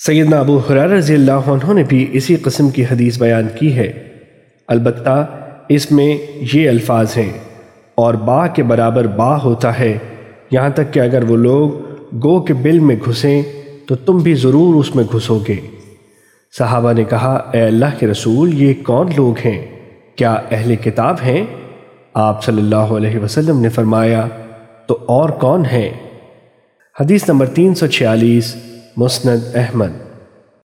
سیدنا ابو حرار رضی اللہ عنہ نے بھی اسی قسم کی حدیث بیان کی ہے۔ البتہ اس میں یہ الفاظ ہیں، اور با کے برابر با ہوتا ہے۔ یہاں تک کہ اگر وہ لوگ گو کے بل میں گھسیں، تو تم بھی ضرور اس میں گھسو گے۔ صحابہ نے کہا، اے اللہ کے رسول، یہ کون لوگ ہیں؟ کیا اہل کتاب ہیں؟ آپ صلی اللہ علیہ وسلم نے فرمایا، تو اور کون ہیں؟ حدیث نمبر تین سو چھیالیس۔ مسند أحمد.